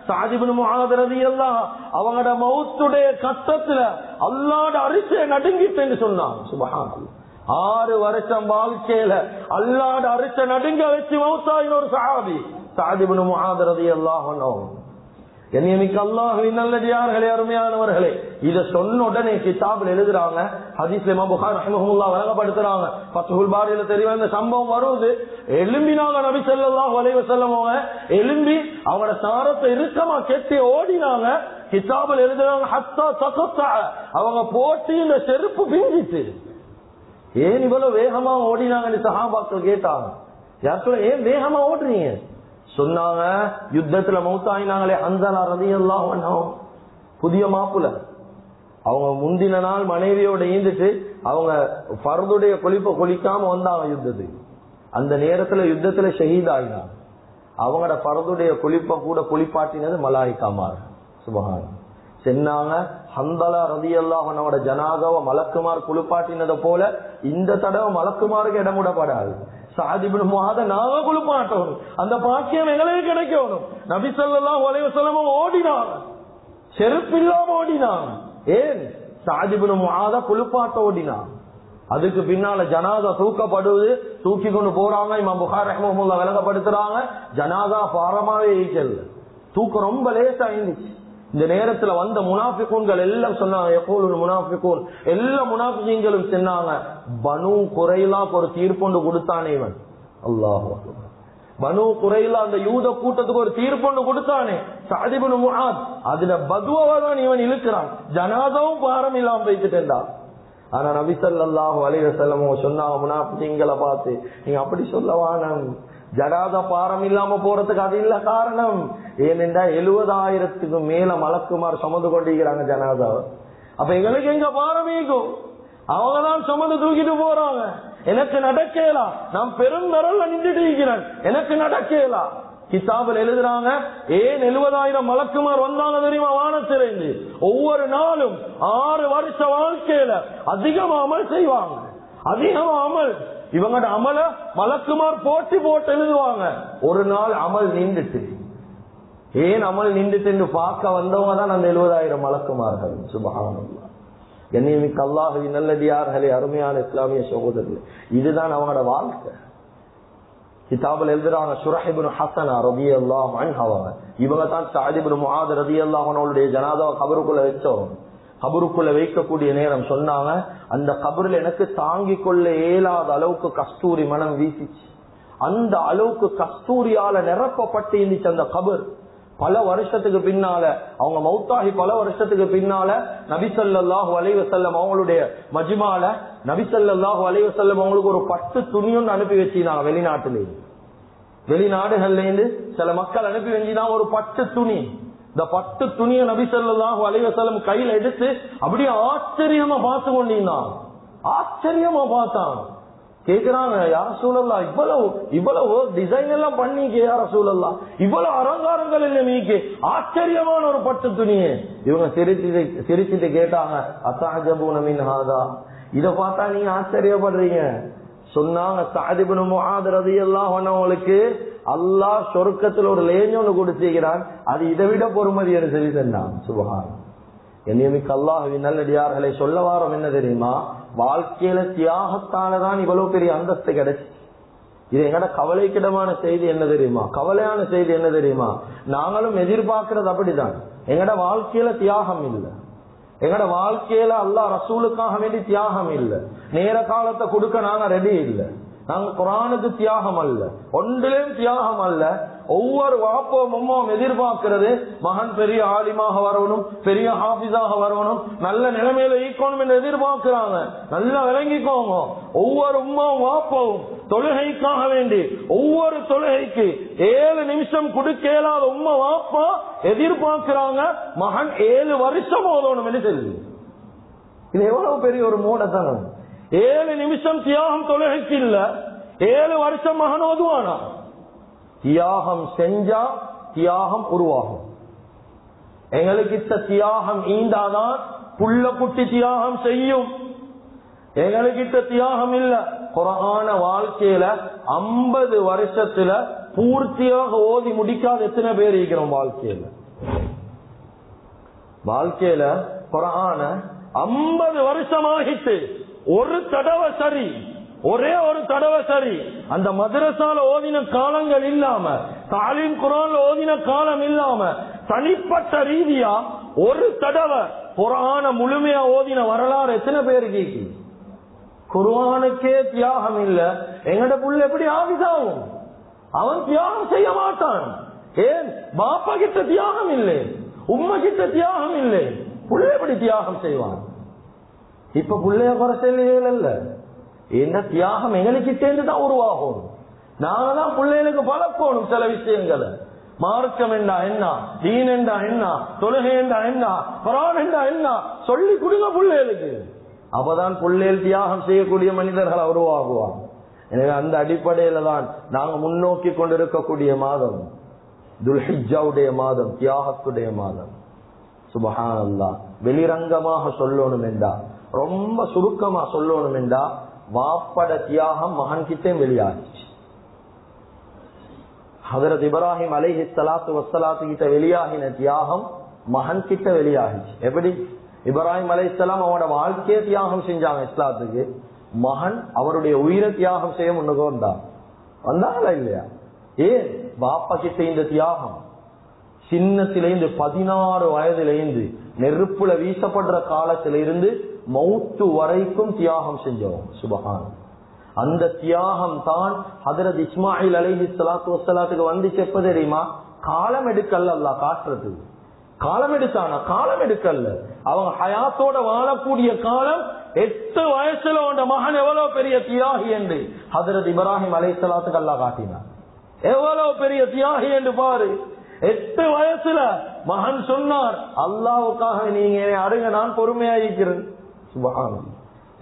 சாதிபின் முகாதரதி எல்லாம் அவங்களோட மௌத்துடைய கட்டத்துல அல்லாட அரிசியை நடுங்கிட்டேன்னு சொன்னாங்க. சுபஹான் ஆறு வருஷம் வாழ்க்கையில அல்லாட அரிச்ச நடுங்க வச்சு மௌத்தாயின் ஒரு சாபி சாதிபுனு முகாதரதி எல்லாம் என்னையமிக்க அல்லாஹுவின் நல்லடியார்களே அருமையானவர்களே இத சொன்ன உடனே கிதாபில் எழுதுறாங்க ஹதீஸ்ல புகார் ரஹ்மஹுல்லா வழங்கப்படுத்துறாங்க பத்துகுல் பாரியில தெரியும் இந்த சம்பவம் வருது. எலும்பினாங்க நபி செல்லாஹ் வலைவ வஸல்லம் எலும்பி அவங்களோட சாரத்தை இறுக்கமா கெட்டி ஓடினாங்க. கிதாபில் எழுதுறாங்க ஹத்தா தகத்தா. அவங்க போட்டு இந்த செருப்பு பிஞ்சிட்டு ஏன் இவ்வளவு வேகமா ஓடினாங்கன்னு சஹாபாக்கள் கேட்டாங்க. யார் சொல்ல ஏன் வேகமா ஓடுறீங்க? சொன்னாங்க யுத்தத்துல மௌத்தாயினாங்களே அந்தலா ரதி எல்லாம் புதிய மாப்புல அவங்க முந்தின நாள் மனைவியோட ஈந்துட்டு அவங்க பரதுடைய கொலிப்ப கொளிக்காம வந்தாங்க யுத்தத்துக்கு. அந்த நேரத்துல யுத்தத்துல ஷஹீதாயினாங்க அவங்களோட பரதுடைய கொழிப்ப கூட குளிப்பாட்டினது மலாய்க்காமார் சுபகானம். சென்னாங்க ஹந்தலா ரதி அல்லாஹனோட ஜனாதாவை மலக்குமார் குளிப்பாட்டினதை போல இந்த தடவை மலக்குமாருக்கு இடம் விடப்படாது. சாதிபின் மாத நாங்க குளிப்பாட்டணும் அந்த பாக்கியம் எங்களுக்கு கிடைக்கணும் நபி சொல்லலாம் ஒலைவ செல்லமும் ஓடினாங்க. செருப்பில்லாம ஓடினான் ஏன்? சாதிபின் மாத குளிப்பாட்ட ஓடினான் அதுக்கு பின்னால ஜனாதா தூக்கப்படுவது தூக்கி கொண்டு போறாங்க இம்மா புகார் ரஹ்மஹுல்லா விளங்கப்படுத்துறாங்க ஜனாதா பாரமாவே ஈக்கல்ல தூக்கம் ரொம்ப லேசா இருந்துச்சு இந்த நேரத்துல வந்த முனாபிகூன்கள் எல்லாம் சொன்னாங்க எப்போது எல்லா முனாஃபிகளும் சொன்னாங்க பனு குறையெல்லாம் ஒரு தீர்ப்பொண்டு கொடுத்தானே இவன். அல்லாஹ் பனு குறையில அந்த யூத கூட்டத்துக்கு ஒரு தீர்ப்பொண்டு கொடுத்தானே. சாதிபனு முஹாத் அதுல பதுவாதான் இவன் இழுக்கிறான். ஜனாதாவும் பாரம் இல்லாம போய்கிட்டேன்டா. ஆனா நபிசல்லாஹு அலைவசல்லமோ சொன்னாங்க முனாபிங்களை பார்த்து நீங்க அப்படி சொல்லவானம் ஜடாத பாரம் இல்லாம போறதுக்கு அது இல்ல காரணம். ஏனென்றா எழுபதாயிரத்துக்கும் மேல மலக்குமார் சுமந்து கொண்டிருக்கிறாங்க ஜனாதாவை. அப்ப எங்களுக்கு எங்க பாரம் அவங்கதான் சுமந்து தூக்கிட்டு போறாங்க. எனக்கு நடக்கலாம் நான் பெருந்தரல்ல நின்றுட்டு இருக்கிறேன். எனக்கு நடக்கலாம் கிதாபில் எழுதுறாங்க ஏன் எழுபதாயிரம் மலக்குமார் வந்தாங்க தெரியுமா வானத்திலிருந்து? ஒவ்வொரு நாளும் ஆறு வருஷ வாழ்க்கையில அதிகமா அமல் செய்வாங்க. அதிகமா அமல். இவங்கட அமல மலக்குமார் போட்டி போட்டு எழுதுவாங்க. ஒரு நாள் அமல் நின்றுட்டு ஏன் அமல் நின்றுட்டு பார்க்க வந்தவங்க தான் அந்த எழுபதாயிரம் மலக்குமார்கள். சுபகானல்லா. என்னையுமிக்க அல்லாஹவி நல்லடியார்களே அருமையான இஸ்லாமிய சகோதரர்கள். இதுதான் அவங்களோட வாழ்க்கை. கிதாபில் எழுதுறாங்க சுரஹிபின் ஹசனா ரபி அல்லாஹ் அவங்க இவங்க தான் சாதிபின் முகாத் ரபி அல்லாஹனுடைய ஜனாதாவை கபருக்குள்ள வச்சோம் கபருக்குள்ள வைக்கக்கூடிய நேரம் சொன்னாங்க அந்த கபரில் எனக்கு தாங்கி கொள்ள இயலாத அளவுக்கு கஸ்தூரி மனம் வீசிச்சு. அந்த அளவுக்கு கஸ்தூரியால நிரப்பப்பட்டு இருந்துச்சு அந்த கபர். பல வருஷத்துக்கு பின்னால அவங்க மௌத்தாகி பல வருஷத்துக்கு பின்னால நபிசல்லாஹு அலைவசல்லம் அவங்களுடைய மஜிமால நபிசல்லாஹு அலைவசல்லம் அவங்களுக்கு ஒரு பட்டு துணியும் அனுப்பி வச்சிருந்தாங்க வெளிநாட்டுல வெளிநாடுகள்ல இருந்து சில மக்கள் அனுப்பி வச்சுனா ஒரு பட்டு துணி. இந்த பட்டு துணியை நபிசல்லாஹு அலைவசலம் கையில எடுத்து அப்படியே ஆச்சரியமா பார்த்து கொண்டிருந்தான். ஆச்சரியமா பார்த்தான். கேக்குறாங்க யார சூழல்லா இவ்வளவு இவ்வளவு டிசைன் எல்லாம் பண்ணிக்க யார சூழல்லா இவ்வளவு அலங்காரங்கள் இல்ல மீக்கு? ஆச்சரியமான ஒரு பட்டு துணியே. இவங்க சிரிச்சுட்டு சிரிச்சுட்டு கேட்டாங்க அசாஜபூனமின் ஹாதா? இத பார்த்தா நீங்க ஆச்சரியப்படுறீங்க. சொன்னாங்க சாதிபுன ஆதரவு எல்லாம் அவங்களுக்கு அல்லாஹ் சொருக்கத்துல ஒரு லேஞ்சு ஒன்று கொடுத்திருக்கிறான் அது இதை விட பொறுமதி என்று சொல்லி சொன்னான் சுபகான் என்னையமிக்க அல்லாஹுவின் நல்லடியார்களை சொல்ல வாரம் என்ன தெரியுமா? வாழ்க்கையில தியாகத்தாலதான் இவ்வளவு பெரிய அந்தஸ்து கிடைச்சு. இது எங்கட கவலைக்கிடமான செய்தி என்ன தெரியுமா? கவலையான செய்தி என்ன தெரியுமா? நாங்களும் எதிர்பார்க்கறது அப்படிதான். எங்கட வாழ்க்கையில தியாகம் இல்லை. எங்கட வாழ்க்கையில அல்லா ரசூலுக்காக வேண்டி தியாகம் இல்லை. நேர காலத்தை கொடுக்க நாங்க ரெடி இல்லை. நாங்க குரானுக்கு தியாகம் அல்ல. ஒன்றிலும் தியாகம் அல்ல. ஒவ்வொரு வாப்போம் அம்மாவும் எதிர்பார்க்கிறது மகன் பெரிய ஆலிமாக வரணும் பெரிய ஹாபிஸாக வரணும் நல்ல நிலைமையில ஈக்கணும் என்று எதிர்பார்க்கிறாங்க. நல்லா விளங்கிக்கோங்க. ஒவ்வொரு உமாவும் வாப்பவும் தொழுகைக்காக வேண்டி ஒவ்வொரு தொழுகைக்கு ஏழு நிமிஷம் கொடுக்க இயலாத உம்மா வாப்பா எதிர்பார்க்கிறாங்க மகன் ஏழு வருஷம் ஓதணும் என்று சொல்லி இது எவ்வளவு பெரிய ஒரு மூடத்தனம். ஏழு நிமிஷம் தியாகம் தொழுகைக்கு இல்ல ஏழு வருஷம் மகன் ஓதுவானா தியாகம் செஞ்சா தியாகம் உருவாகும் எங்களுக்கு இத்த தியாகம் ஈந்தாதான் புள்ள குட்டி தியாகம் செய்யும் எங்களுக்கு இத்த தியாகம் இல்ல குரான வாழ்க்கையில ஐம்பது வருஷத்துல பூர்த்தியாக ஓதி முடிக்காத எத்தனை பேர் இருக்கிறோம் வாழ்க்கையில வாழ்க்கையில குரான ஐம்பது வருஷம் ஆகிட்டு ஒரு தடவை சரி ஒரே ஒரு தடவை சரி. அந்த மதரசால ஓதின காலங்கள் இல்லாம தாலிம் குரான் ஓதின காலம் இல்லாம தனிப்பட்ட ரீதியா ஒரு தடவை குரான முழுமையா ஓதின வரலாறு எத்தனை பேர் கேக்கு குர்ஆனுக்கே தியாகம் இல்ல. எங்கட புள்ள எப்படி ஆவிதாகும் அவன் தியாகம் செய்ய மாட்டான். ஏன்? பாப்பா கிட்ட தியாகம் இல்லை. உம்மா கிட்ட தியாகம் இல்லை. புள்ள எப்படி தியாகம் செய்வான்? இப்ப புள்ளைய குறை இல்ல என்ன தியாகம் எங்களுக்கிட்டேந்து தான் உருவாகும். நாங்க தான் பிள்ளைகளுக்கு பழக்கணும் சில விஷயங்களை. மார்க்கம் என்றா என்ன? தீன் என்றா என்ன? தொழுகை என்றா என்ன? குரான் என்றா என்ன? சொல்லி கொடுங்க பிள்ளைகளுக்கு. அப்பதான் பிள்ளைகள் தியாகம் செய்யக்கூடிய மனிதர்கள் உருவாகுவார் எனவே அந்த அடிப்படையில தான் நாங்க முன்னோக்கி கொண்டிருக்கக்கூடிய மாதம். துல்ஹிஜாவுடைய மாதம் தியாகத்துடைய மாதம். சுபஹானல்லா வெளிரங்கமாக சொல்லணும் என்றா ரொம்ப சுருக்கமா சொல்லணும் என்றா வாப்பட தியாகம் மகன் கிட்டே வெளியாகிச்சு ஹசரத் இப்ராஹிம் அலைஹி சலாத்து வசலாத்து கிட்ட வெளியாகின தியாகம் மகன் கிட்ட வெளியாகிச்சு எப்படி? இப்ராஹிம் அலை இஸ்லாம் அவனோட வாழ்க்கையை தியாகம் செஞ்சாங்க இஸ்லாத்துக்கு. மகன் அவருடைய உயிரை தியாகம் செய்ய முன்னுக்கு வந்தான். வந்தாங்களா இல்லையா? ஏன்? பாப்பா கிட்ட இந்த தியாகம். சின்னத்திலிருந்து பதினாறு வயதிலிருந்து நெருப்புல வீசப்படுற காலத்திலிருந்து மௌத்து வரைக்கும் தியாகம் செஞ்சோம் சுபகான் அந்த தியாகம் தான் ஹதரத் இஸ்மாயில் அலைஹி சலாத்து வசலாத்துக்கு வந்து செப்ப தெரியுமா? காலம் எடுக்கல்ல அல்ல காட்டுறது. காலம் எடுத்தானா? காலம் எடுக்கல்ல. அவங்க ஹயாத்தோட வாழக்கூடிய காலம் எட்டு வயசுல உண்ட மகன் எவ்வளவு பெரிய தியாகி என்று ஹதரத் இப்ராஹிம் அலை சலாத்துக்கு அல்லா காட்டினார் எவ்வளவு பெரிய தியாகி என்று பாரு. எட்டு வயசுல மகன் சொன்னார் அல்லாவுக்காக நீங்க அருங்க நான் பொறுமையா இருக்கிறேன். சுபகானம்.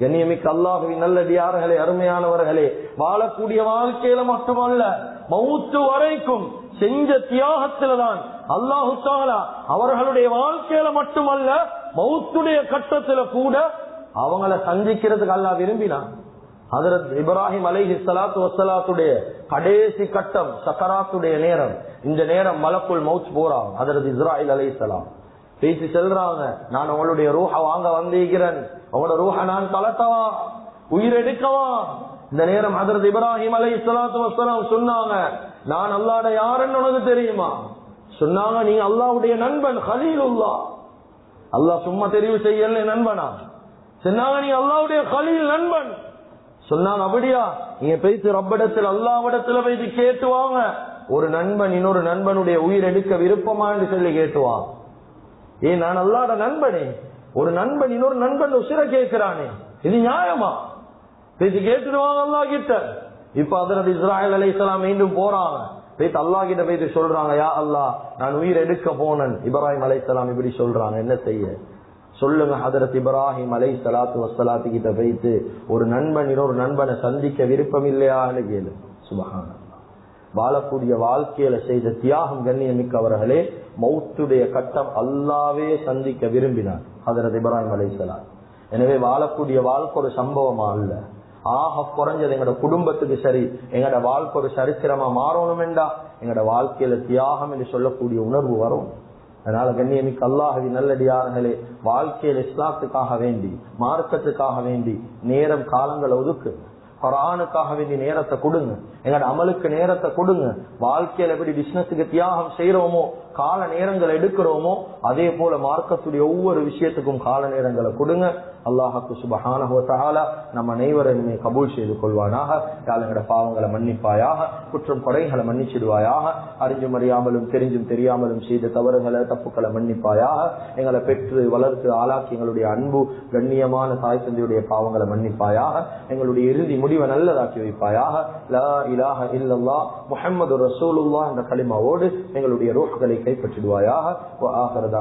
கண்ணியமிக்க அல்லாஹுவின் நல்லடியார்களே அருமையானவர்களே வாழக்கூடிய வாழ்க்கையில மட்டுமல்ல மவுத்து வரைக்கும் செஞ்ச தியாகத்துல தான் அல்லாஹு தாலா அவர்களுடைய வாழ்க்கையில மட்டுமல்ல மவுத்துடைய கட்டத்துல கூட அவங்கள சந்திக்கிறதுக்கு அல்லா விரும்பினான். ஹதரத் இப்ராஹிம் அலைஹி சலாத்து வசலாத்துடைய கடைசி கட்டம் சக்கராத்துடைய நேரம். இந்த நேரம் மலக்குள் மவுச் போறான் அதரது இஸ்ராயில் அலை சலாம் பேசி செல்றாங்க நான் உங்களுடைய ரூஹ வாங்க வந்திருக்கிறேன். உங்களோட ரூஹ நான் கலட்டவா உயிர் எடுக்கவா? இந்த நேரம் ஹதரத் இப்ராஹிம் அலை சலாத்து வசலாம் சொன்னாங்க நான் அல்லாட யாருன்னு உனக்கு தெரியுமா? சொன்னாங்க நீ அல்லாவுடைய நண்பன் ஹலீலுல்லா. அல்லாஹ் சும்மா தெரிவு செய்யல நண்பனா? சொன்னாங்க நீ அல்லாவுடைய ஹலீல் நண்பன். சொன்னாங்க அப்படியா? நீங்க பேசி ரப்படத்தில் அல்லாவிடத்துல பேசி கேட்டுவாங்க ஒரு நண்பன் இன்னொரு நண்பனுடைய உயிர் எடுக்க விருப்பமான்னு சொல்லி கேட்டுவான் ஏன் நான் அல்லாட நண்பனே. ஒரு நண்பன் இன்னொரு நண்பன் உசிர கேட்கிறானே. இது நியாயமா? பேசி கேட்டுடுவாங்க அல்லா கிட்ட இப்ப அதனது இஸ்ராயல் அலை இஸ்லாம் மீண்டும் போறாங்க. பேத்து அல்லா கிட்ட பேசி சொல்றாங்க யா அல்லா நான் உயிர் எடுக்க போனேன். இப்ராஹிம் அலை இப்படி சொல்றாங்க. என்ன செய்ய? சொல்லுங்க ஹதரத் இப்ராஹிம் அலை சலாத்து வசலாத்து கிட்ட வைத்து ஒரு நண்பன் இன்னொரு நண்பனை சந்திக்க விருப்பம் இல்லையான்னு கேளு. சுபகான வாழக்கூடிய வாழ்க்கையில செய்த தியாகம் கண்ணியமிக்க அவர்களே மௌத்துடைய கட்டம் அல்லாவே சந்திக்க விரும்பினார் ஹதரத் இப்ராஹிம் அலை எனவே வாழக்கூடிய வாழ்க்கை ஒரு சம்பவமா அல்ல. ஆக குறைஞ்சது எங்கட குடும்பத்துக்கு சரி எங்கட வாழ்க்கை ஒரு சரித்திரமா மாறணும் என்றா எங்களோட வாழ்க்கையில தியாகம் என்று சொல்லக்கூடிய உணர்வு வரும். அதனால கண்ணியமிக்க அல்லாஹவி நல்லடியார்களே வாழ்க்கையில் இஸ்லாத்துக்காக வேண்டி மார்க்கத்துக்காக வேண்டி நேரம் காலங்களை ஒதுக்கு. குரானுக்காக வேண்டிய நேரத்தை கொடுங்க. எங்களோட அமலுக்கு நேரத்தை கொடுங்க. வாழ்க்கையில எப்படி பிசினஸுக்கு தியாகம் செய்யறோமோ கால நேரங்களை எடுக்கிறோமோ அதே போல மார்க்கத்துடைய ஒவ்வொரு விஷயத்துக்கும் கால நேரங்களை கொடுங்க. அல்லாஹாக்கு சுபஹான நம்ம அனைவரையுமே கபூல் செய்து கொள்வானாக. யாழங்கட பாவங்களை மன்னிப்பாயாக குற்றம் கொடைகளை மன்னிச்சிடுவாயாக. அறிஞ்சும் அறியாமலும் தெரிஞ்சும் தெரியாமலும் செய்த தவறுகளை தப்புக்களை மன்னிப்பாயாக. எங்களை பெற்று வளர்த்து ஆளாக்கி எங்களுடைய அன்பு கண்ணியமான தாய் தந்தையுடைய பாவங்களை மன்னிப்பாயாக. எங்களுடைய இறுதி முடிவை நல்லதாக்கி வைப்பாயாக. லா இலாஹ இல்லல்லா முஹம்மது ரசூலுல்லா என்ற களிமாவோடு எங்களுடைய ரோஹ்களை கைப்பற்றிடுவாயாக.